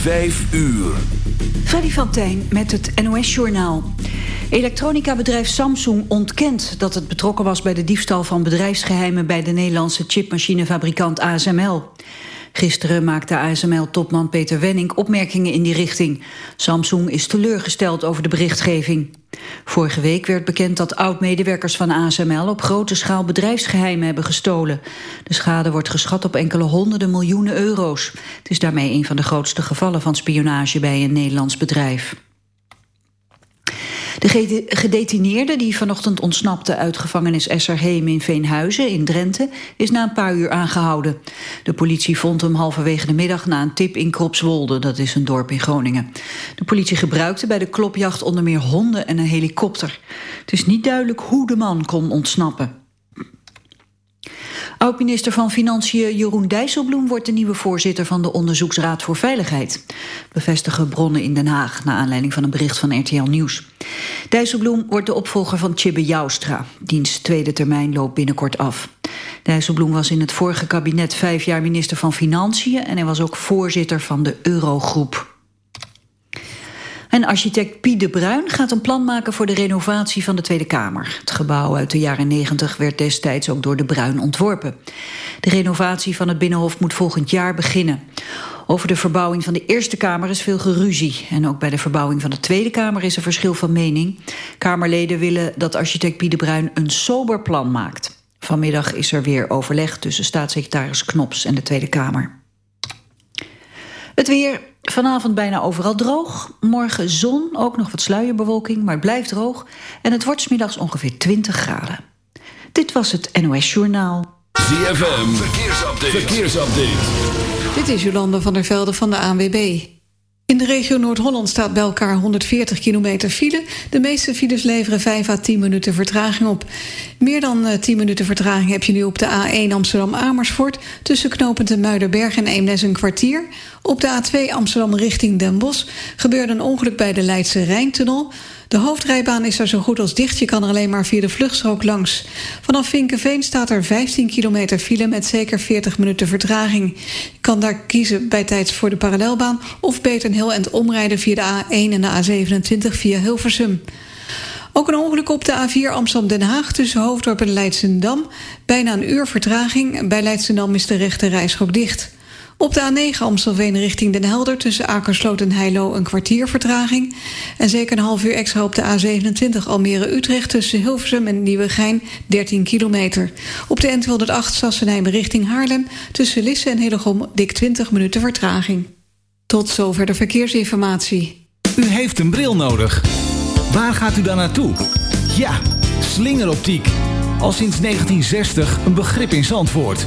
Vijf uur. Freddy van Tijn met het NOS-journaal. Elektronica-bedrijf Samsung ontkent dat het betrokken was... bij de diefstal van bedrijfsgeheimen... bij de Nederlandse chipmachinefabrikant ASML. Gisteren maakte ASML-topman Peter Wenning opmerkingen in die richting. Samsung is teleurgesteld over de berichtgeving. Vorige week werd bekend dat oud-medewerkers van ASML... op grote schaal bedrijfsgeheimen hebben gestolen. De schade wordt geschat op enkele honderden miljoenen euro's. Het is daarmee een van de grootste gevallen van spionage bij een Nederlands bedrijf. De gedetineerde die vanochtend ontsnapte uit gevangenis Esserheem in Veenhuizen in Drenthe is na een paar uur aangehouden. De politie vond hem halverwege de middag na een tip in Kropswolde, dat is een dorp in Groningen. De politie gebruikte bij de klopjacht onder meer honden en een helikopter. Het is niet duidelijk hoe de man kon ontsnappen. Oud-minister van Financiën Jeroen Dijsselbloem wordt de nieuwe voorzitter van de Onderzoeksraad voor Veiligheid. Bevestigen bronnen in Den Haag, na aanleiding van een bericht van RTL Nieuws. Dijsselbloem wordt de opvolger van Tjibbe Joustra. Diens tweede termijn loopt binnenkort af. Dijsselbloem was in het vorige kabinet vijf jaar minister van Financiën... en hij was ook voorzitter van de Eurogroep. En architect Pie de Bruin gaat een plan maken voor de renovatie van de Tweede Kamer. Het gebouw uit de jaren 90 werd destijds ook door de Bruin ontworpen. De renovatie van het Binnenhof moet volgend jaar beginnen. Over de verbouwing van de Eerste Kamer is veel geruzie. En ook bij de verbouwing van de Tweede Kamer is er verschil van mening. Kamerleden willen dat architect Pie de Bruin een sober plan maakt. Vanmiddag is er weer overleg tussen staatssecretaris Knops en de Tweede Kamer. Het weer, vanavond bijna overal droog. Morgen zon, ook nog wat sluierbewolking, maar het blijft droog. En het wordt smiddags ongeveer 20 graden. Dit was het NOS Journaal. ZFM, verkeersupdate. verkeersupdate. Dit is Jolanda van der Velde van de ANWB. In de regio Noord-Holland staat bij elkaar 140 kilometer file. De meeste files leveren 5 à 10 minuten vertraging op. Meer dan 10 eh, minuten vertraging heb je nu op de A1 Amsterdam-Amersfoort... tussen knooppunt Muiderberg en Eemnes een kwartier. Op de A2 Amsterdam richting Den Bosch gebeurde een ongeluk bij de Leidse Rijntunnel... De hoofdrijbaan is er zo goed als dicht. Je kan er alleen maar via de vluchtstrook langs. Vanaf Vinkenveen staat er 15 kilometer file met zeker 40 minuten vertraging. Je kan daar kiezen bij tijds voor de parallelbaan... of beter een heel eind omrijden via de A1 en de A27 via Hilversum. Ook een ongeluk op de A4 Amsterdam-Den Haag tussen Hoofddorp en Leidsendam. Bijna een uur vertraging. Bij Leidsendam is de rechte reisschok dicht. Op de A9 Amstelveen richting Den Helder tussen Akersloot en Heilo een kwartier vertraging. En zeker een half uur extra op de A27 Almere-Utrecht tussen Hilversum en Nieuwegein 13 kilometer. Op de N208 Sassenheim richting Haarlem tussen Lisse en Hillegom dik 20 minuten vertraging. Tot zover de verkeersinformatie. U heeft een bril nodig. Waar gaat u dan naartoe? Ja, slingeroptiek. Al sinds 1960 een begrip in Zandvoort.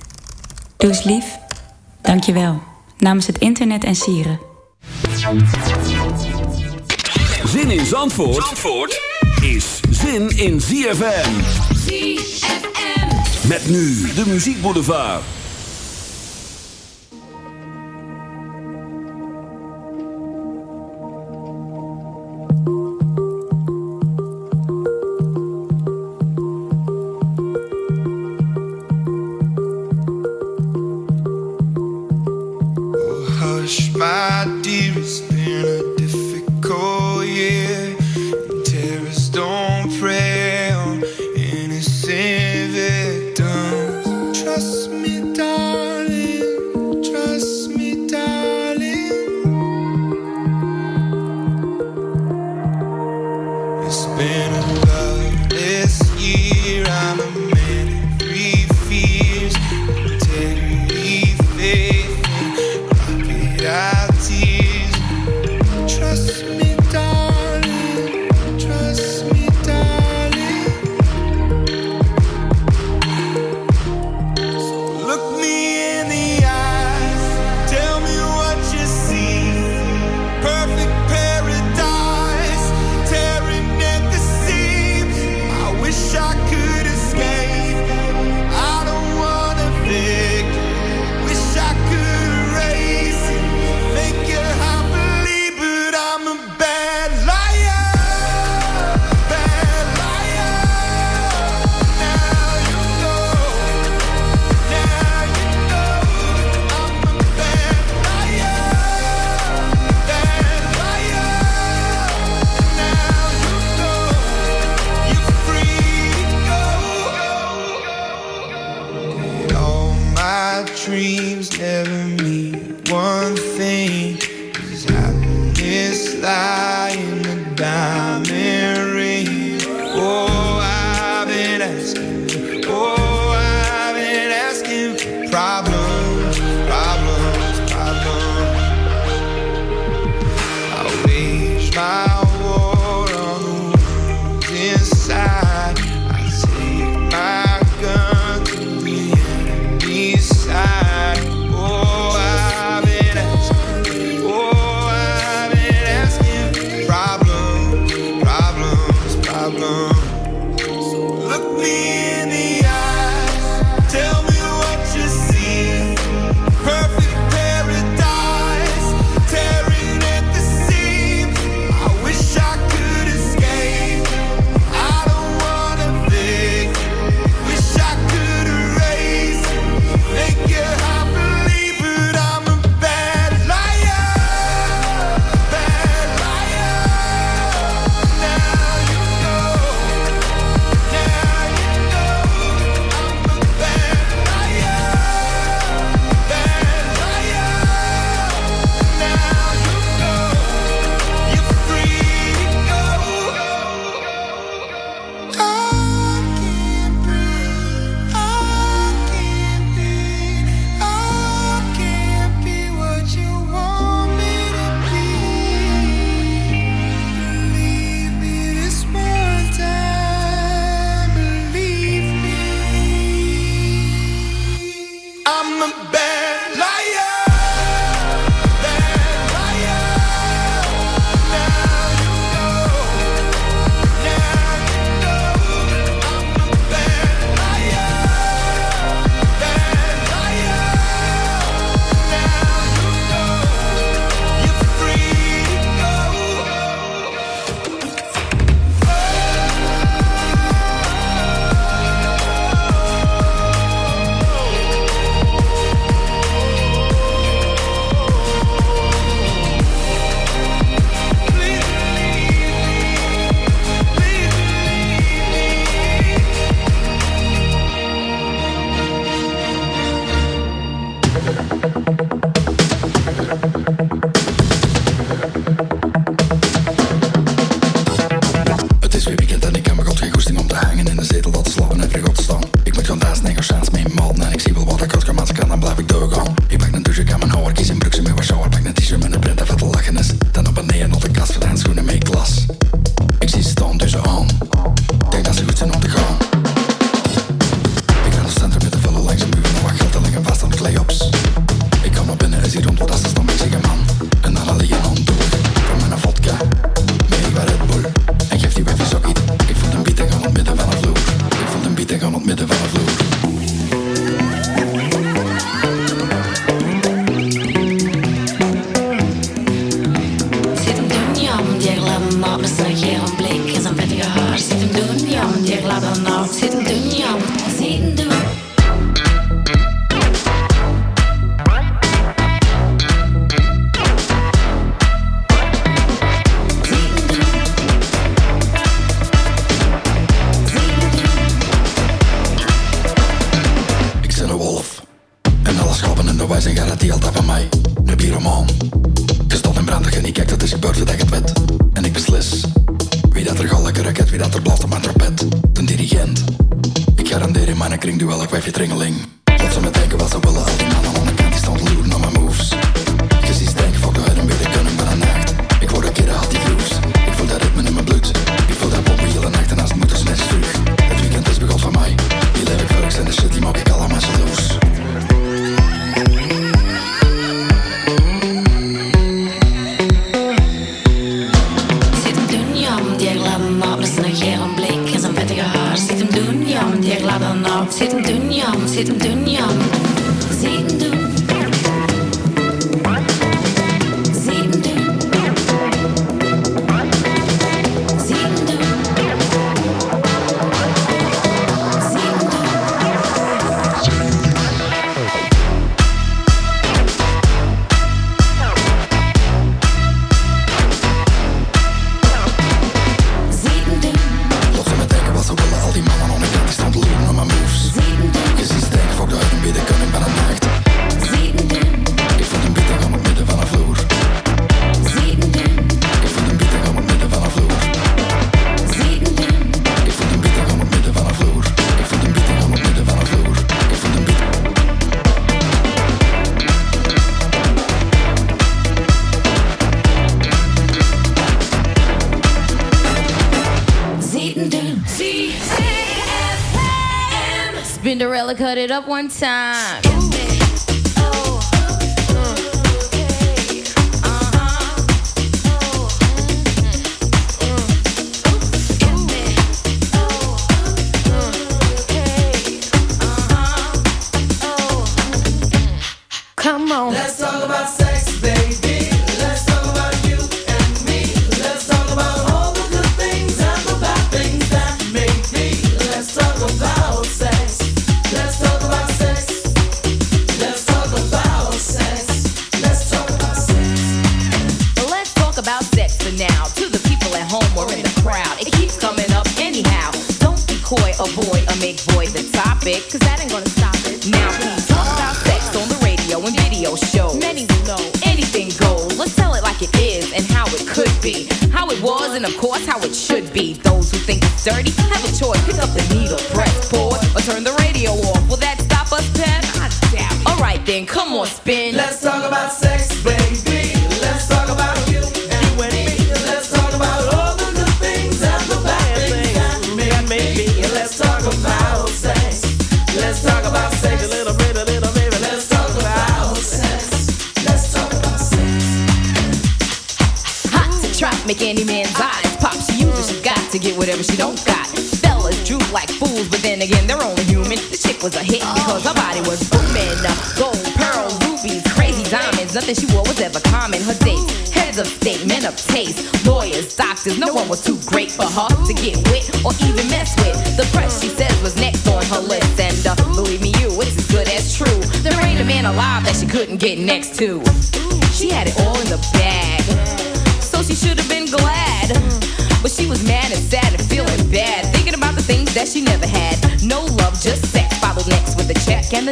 Doe eens lief. Dankjewel. Namens het internet en sieren. Zin in Zandvoort, Zandvoort is zin in ZFM. ZFM. Met nu de muziekboulevard. dreams never mean one thing. Cause happiness lying down. wolf. En alle schappen in de wijze en gaat die altijd van mij. De pyromaan. Gestald in brandig en ik kijk dat is gebeurd dat ik het wet. En ik beslis. Wie dat er gal lekker raket, wie dat er blaast op mijn trapet. De dirigent. Ik garandeer in mijn kring duel, ik wijf je tringeling. Tot ze me denken wat ze willen, al die mannen aan de die staan loeren. up one time.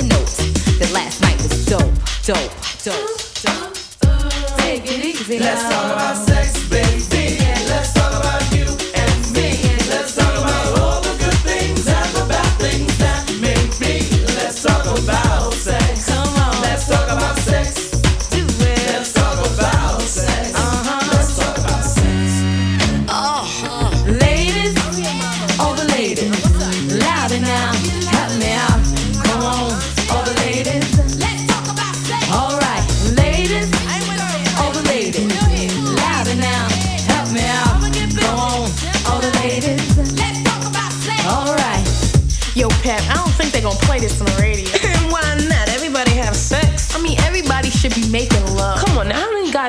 note that last night was dope, dope, dope, dope. Take it easy. Let's talk about sex.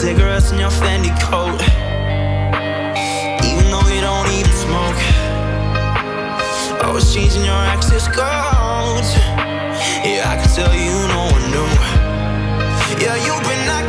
cigarettes in your Fendi coat. Even though you don't even smoke. Always changing your access codes. Yeah, I can tell you no one knew. Yeah, you've been out.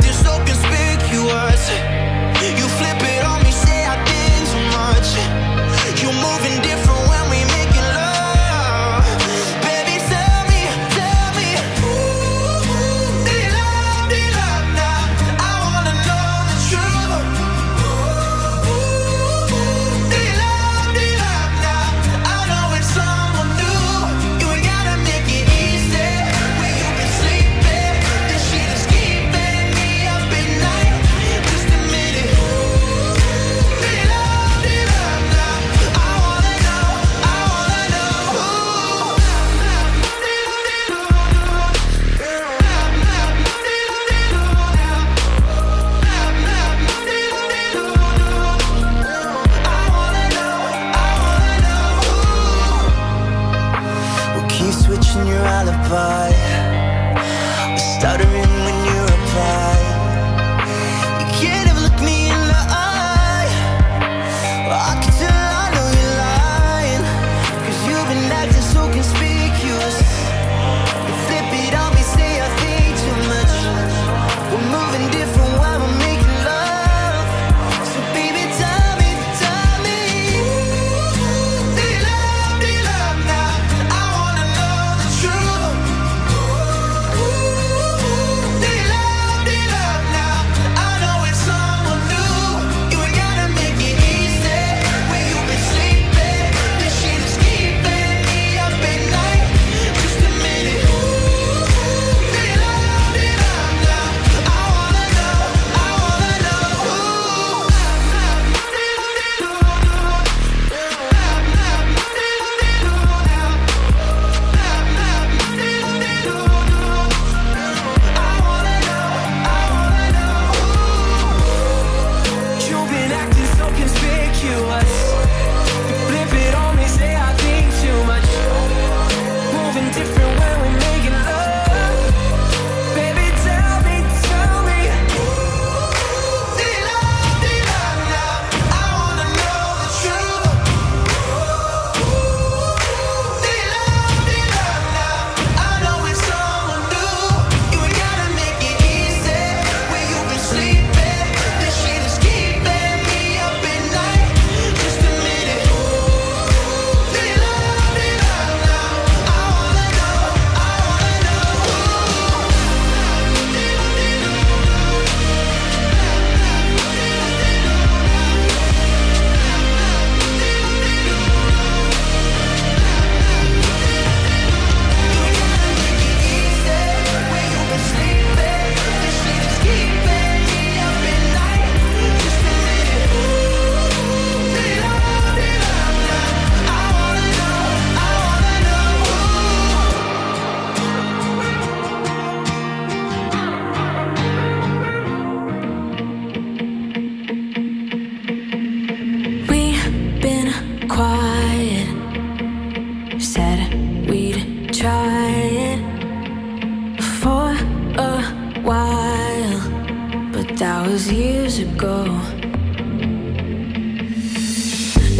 was years ago.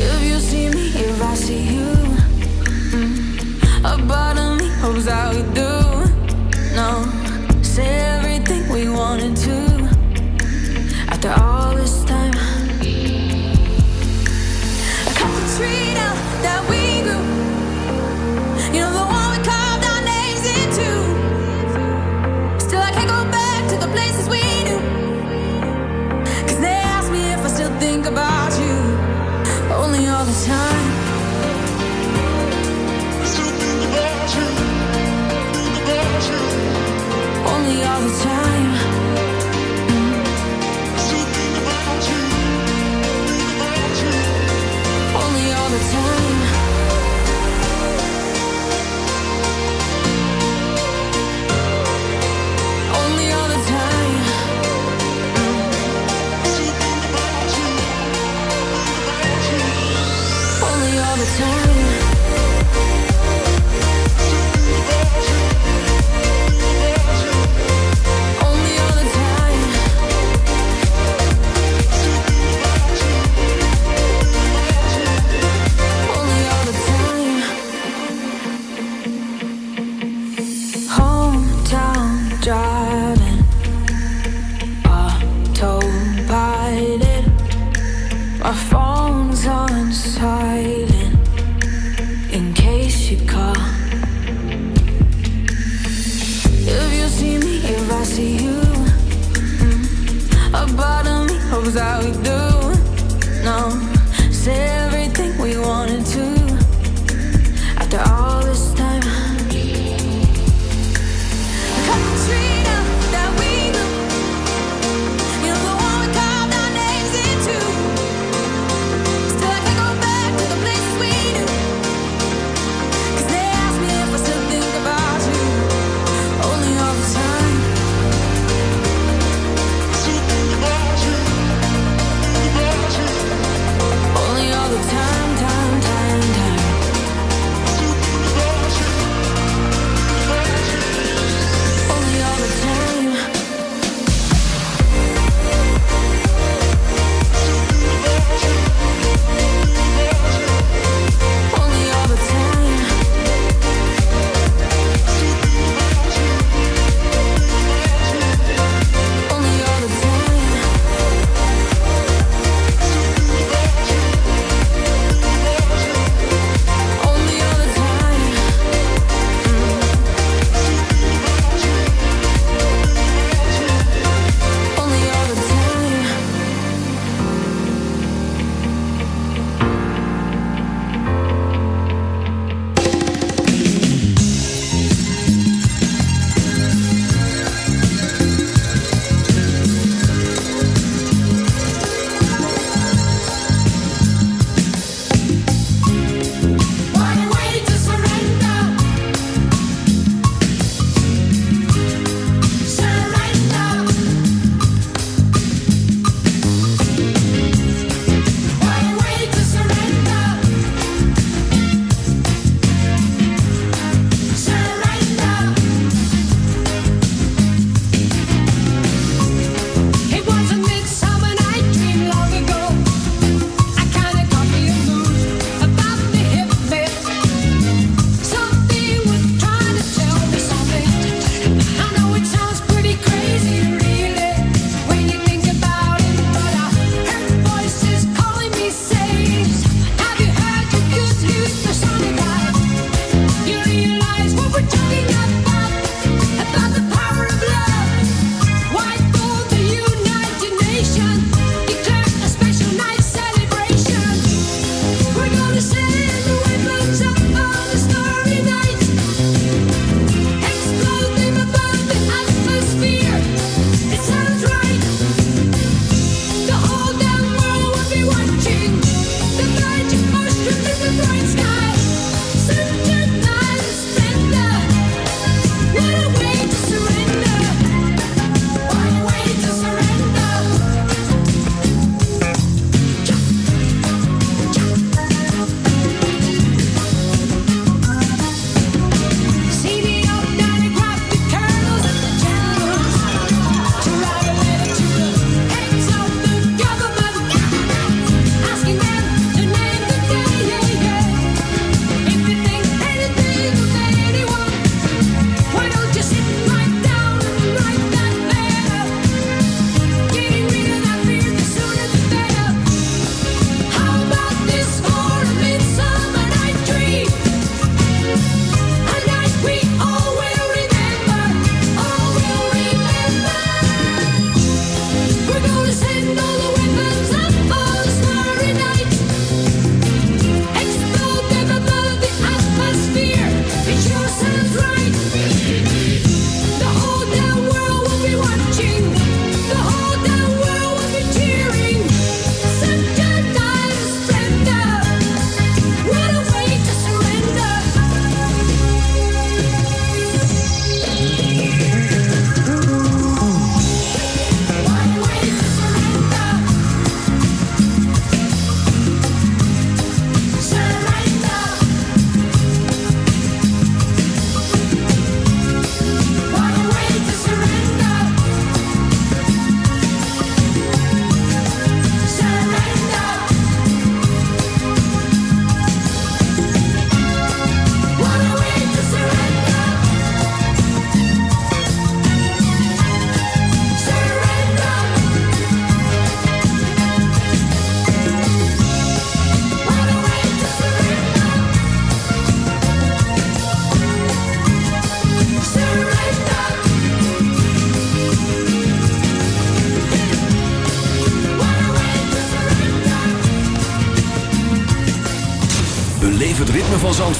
If you see me, if I see you, mm, a part of me hopes that we do. out.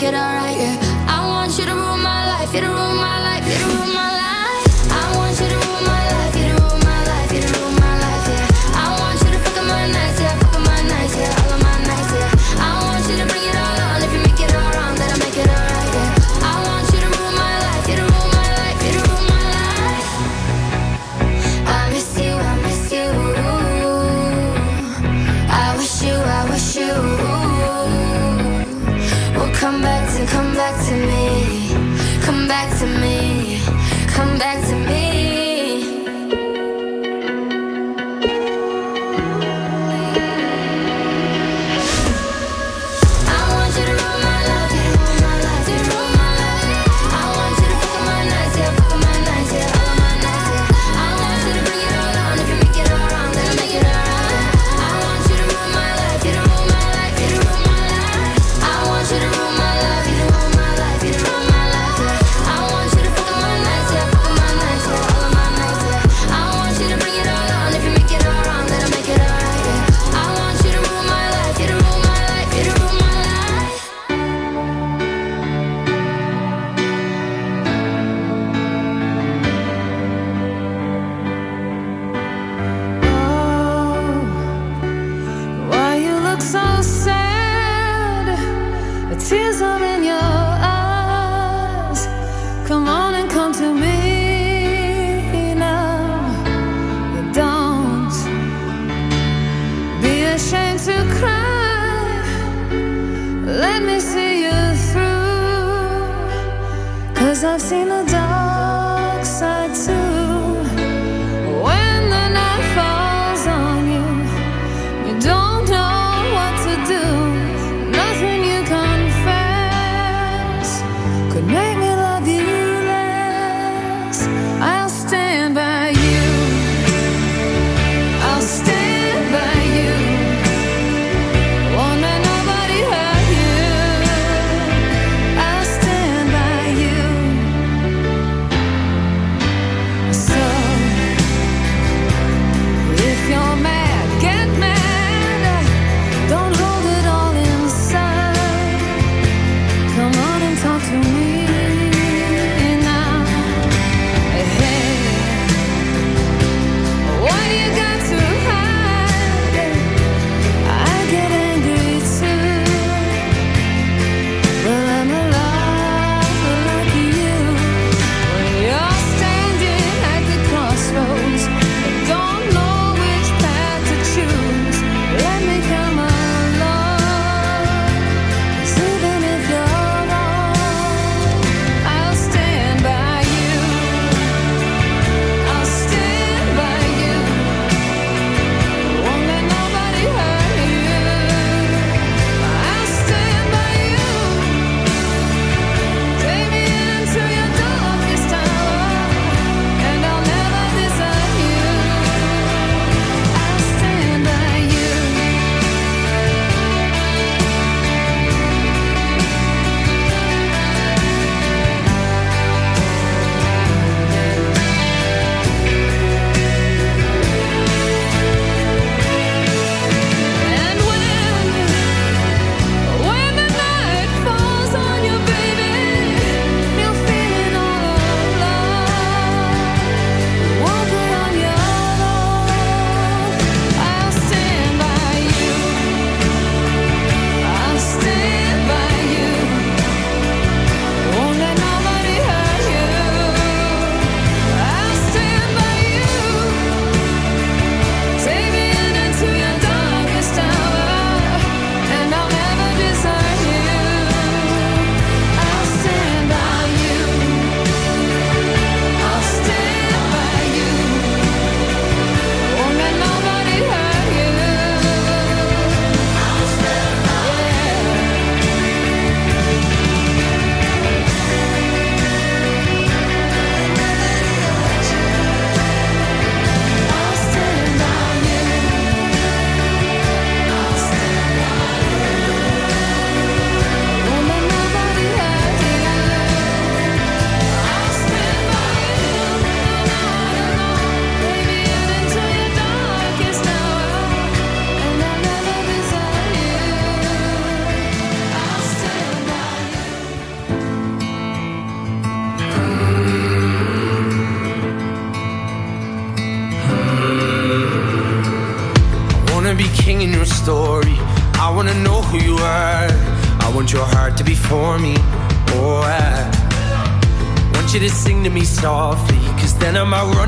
make it alright, yeah. I want you to rule my life, you to rule my life, you to rule my life. I want you to rule my life, you to rule my life, you to rule my life, yeah. I want you to fuck up my nights, yeah, fuck up my nights, yeah, all of my nights, yeah. I want you to bring it all on, if you make it all wrong, then I make it alright, yeah. I want you to rule my life, you to rule my life, you to rule my life. I miss you, I miss you. I wish you, I wish you.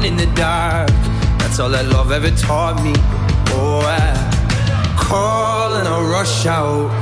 on in the dark. That's all that love ever taught me. Oh, I call and I rush out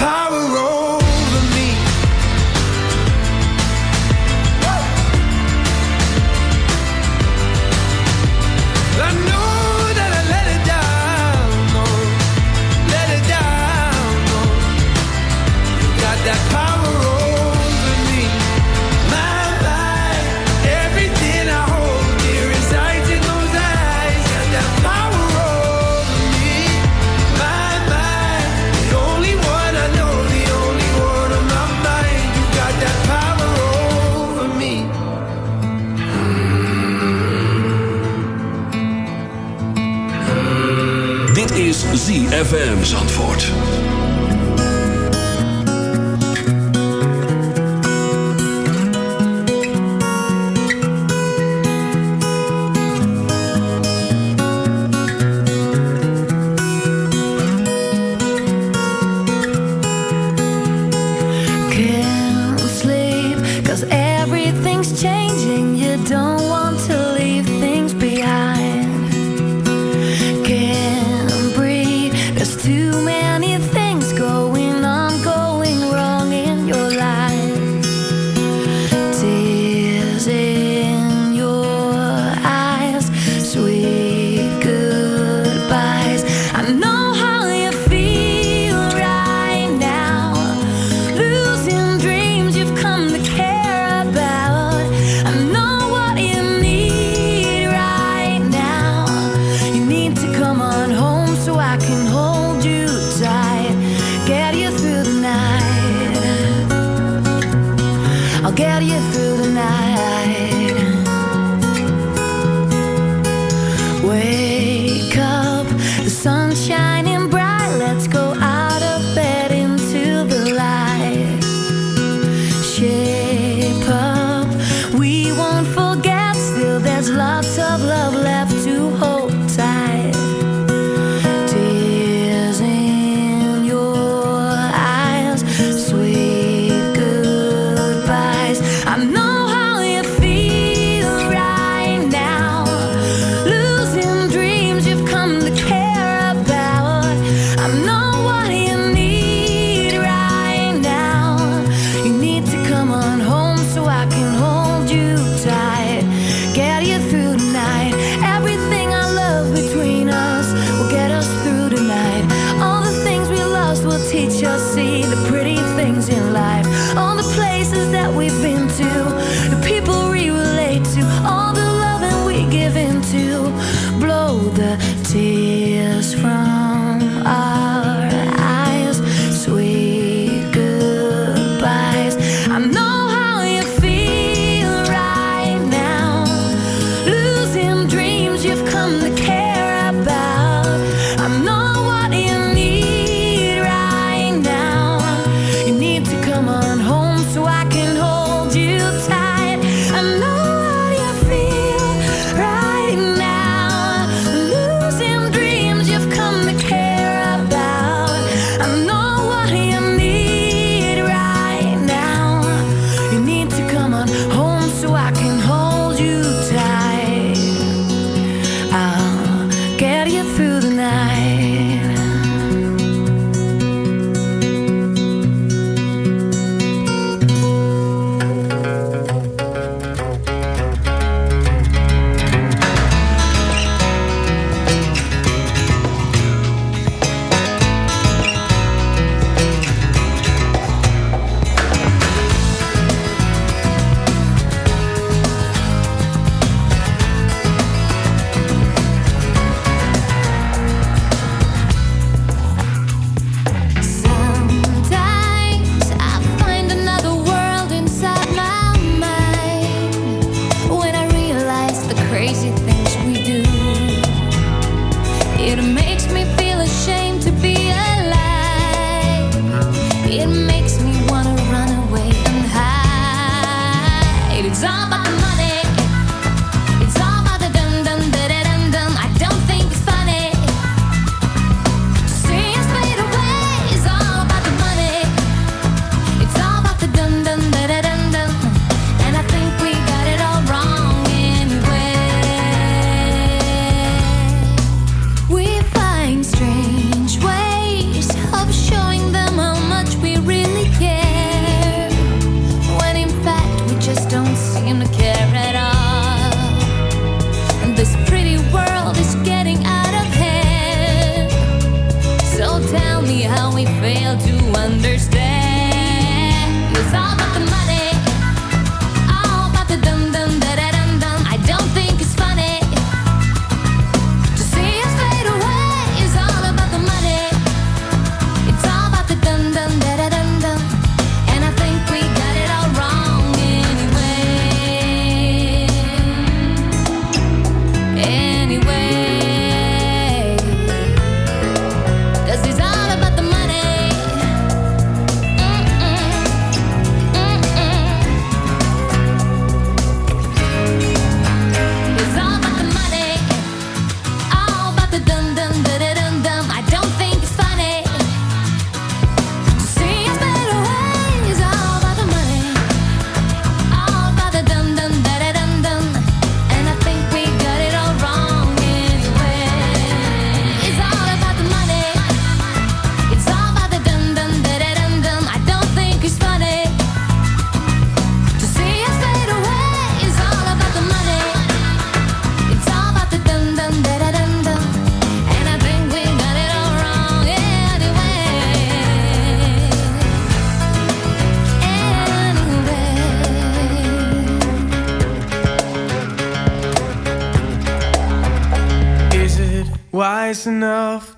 ZFM Zandvoort.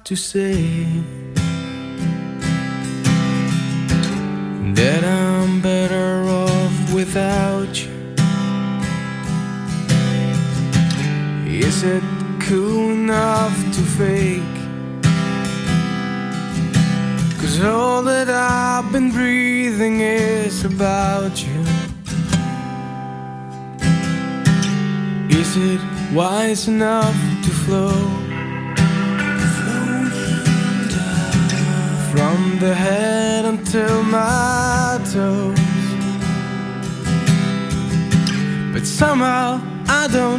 to say.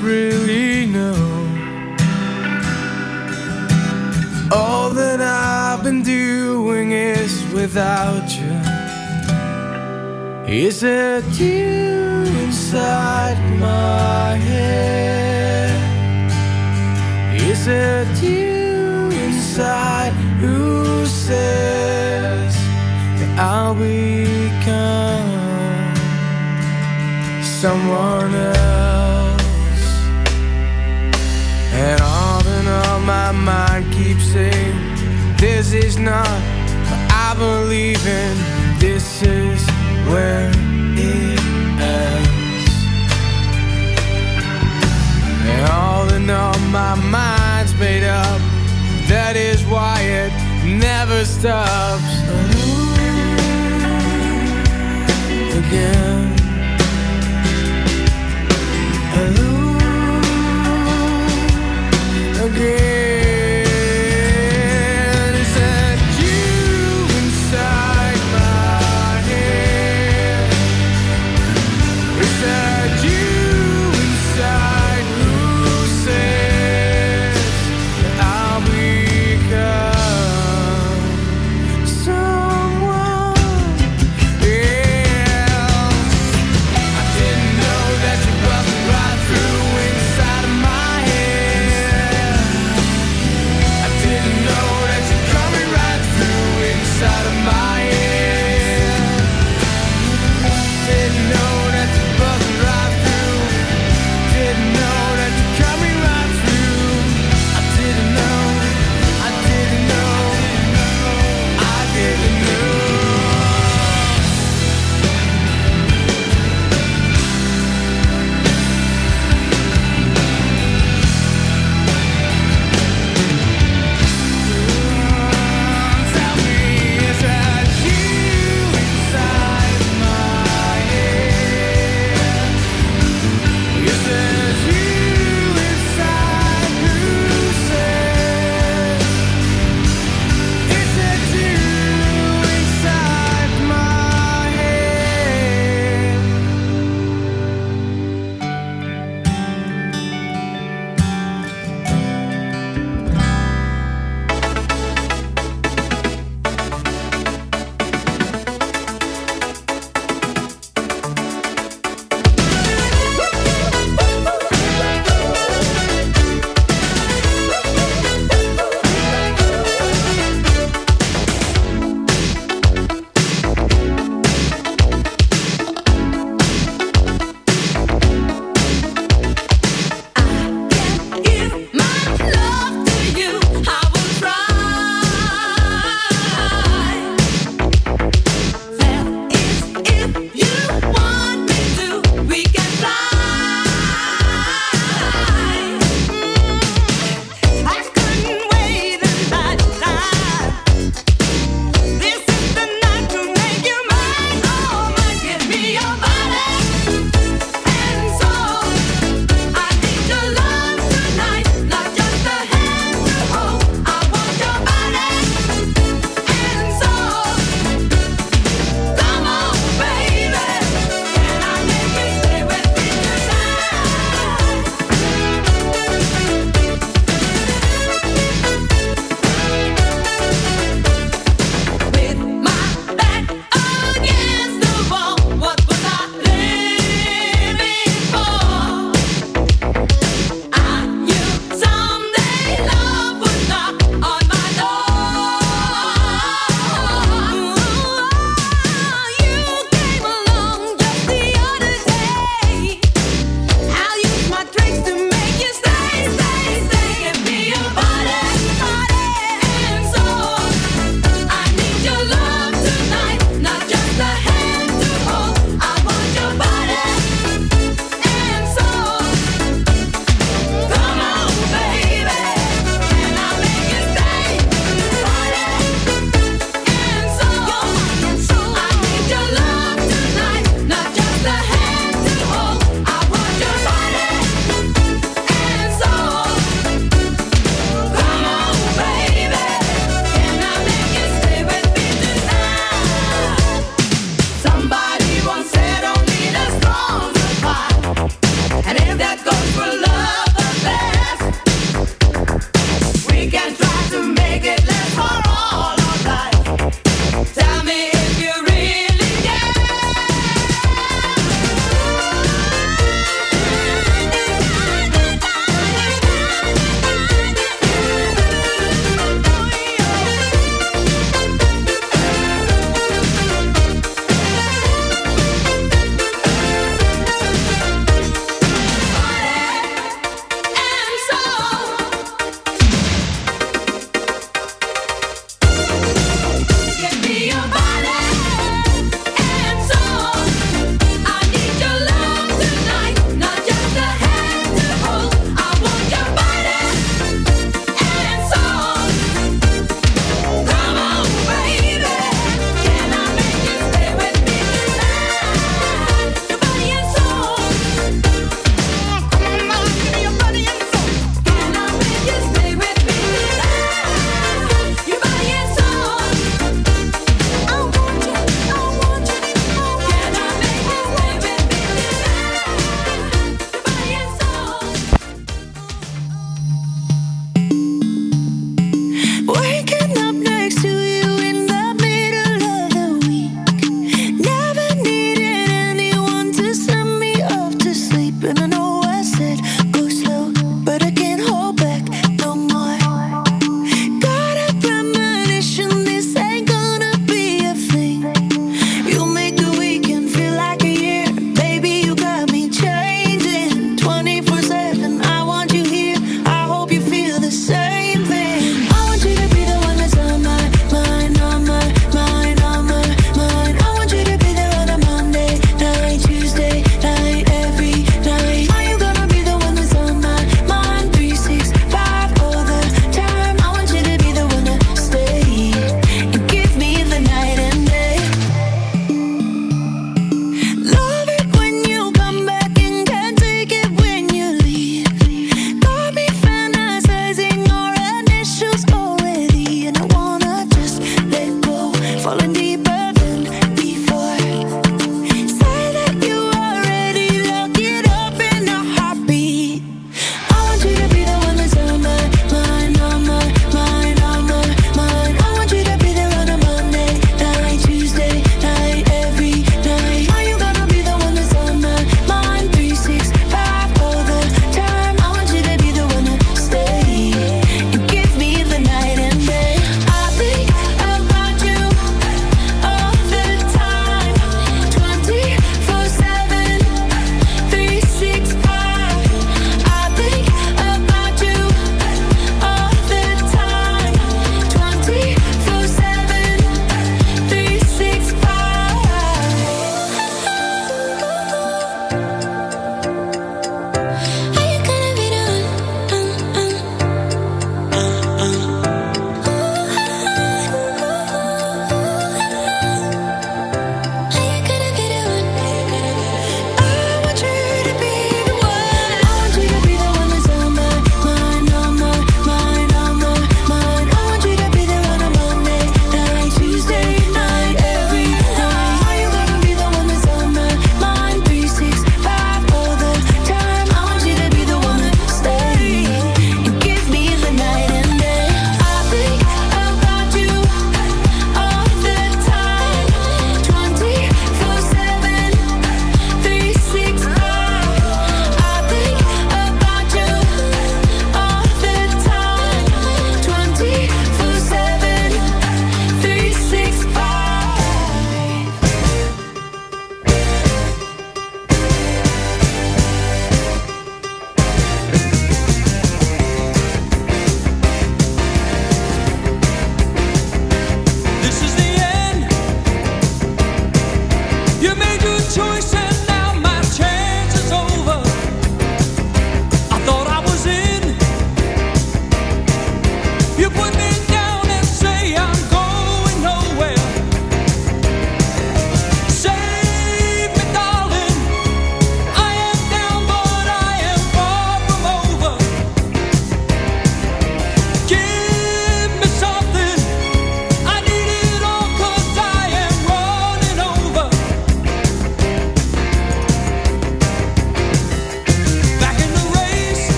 really know All that I've been doing is without you Is it you inside my head? Is it you inside who says That I'll become someone else? keep saying this is not what I believe in. This is where it ends. And all in all, my mind's made up. That is why it never stops. Again. Again.